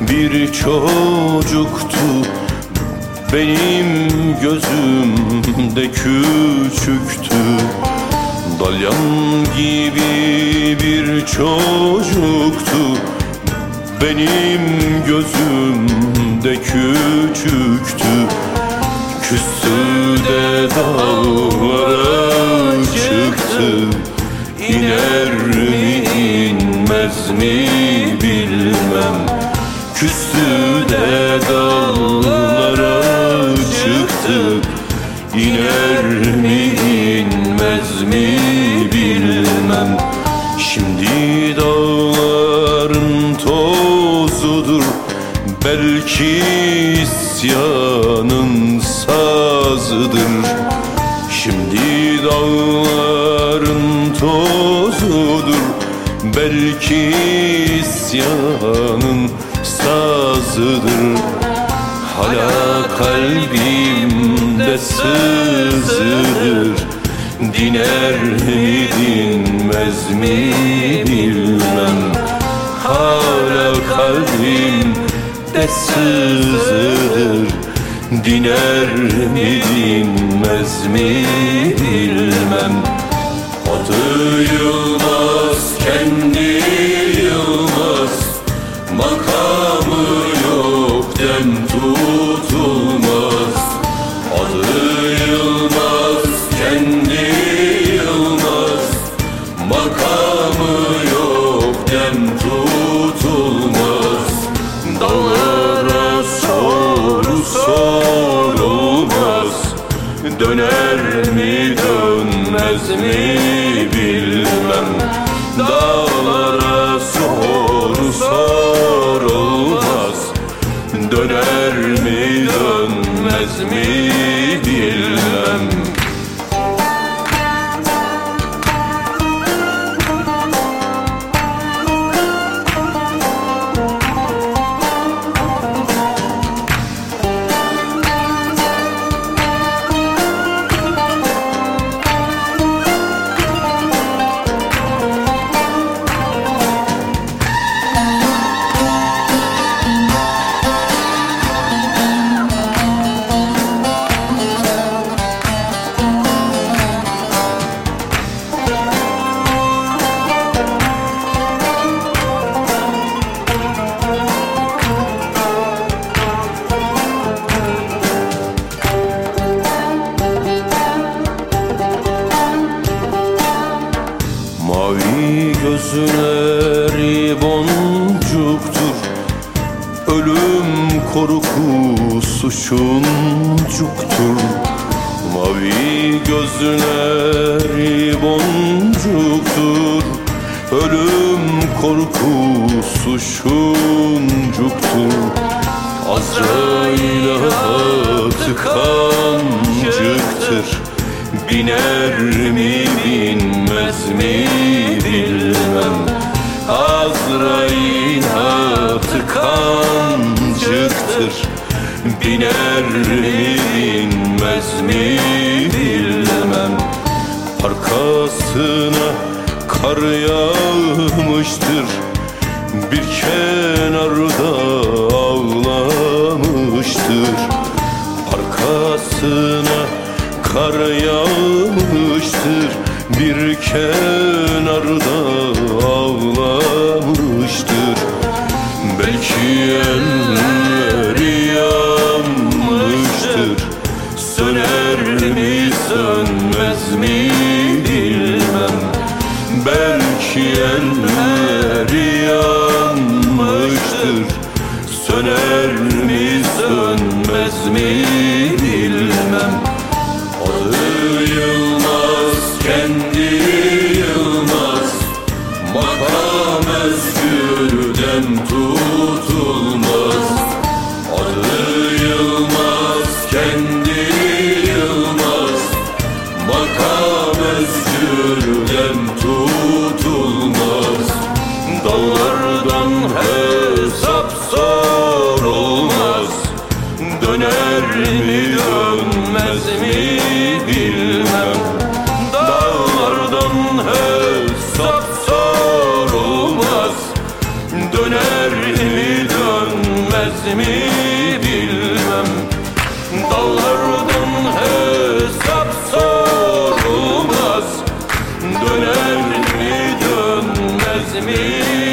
Bir çocuktu. Benim gözümde küçüktü. Dalyan gibi bir çocuktu. Benim gözümde küçüktü. Küstü de dağlara çıktı. İner mi inmez mi mi bilmem. Şimdi dağların tozudur Belki isyanın sazıdır. Şimdi dağların tozudur Belki isyanın sazıdır. Hala kalbimde sızıdır Diner mi dinmez mi bilmem. Hala kalbimde sızıdır Diner mi dinmez mi bilmem. Adı Yılmaz kendi Makamı yok dem tutulmaz. Dağlara soru sorulmaz. Döner mi dönmez mi bilmem. Dağlara soru sorulmaz. Döner mi dönmez mi bilmem Mavi gözleri boncuktur. Ölüm korkusu şuncuktur. Mavi gözleri boncuktur. Ölüm korkusu şuncuktur. Azrail'a tıkancıktır Biner tıkancıktır Biner mi binmez mi bilmem Arkasına kar yağmıştır. Bir kenarda ağlamıştır. Arkasına kar yağmıştır. Bir kenarda ağlamıştır. Belki elleri mi bilmem. Belki elleri yanmıştır. Söner mi sönmez mi Döner mi dönmez mi?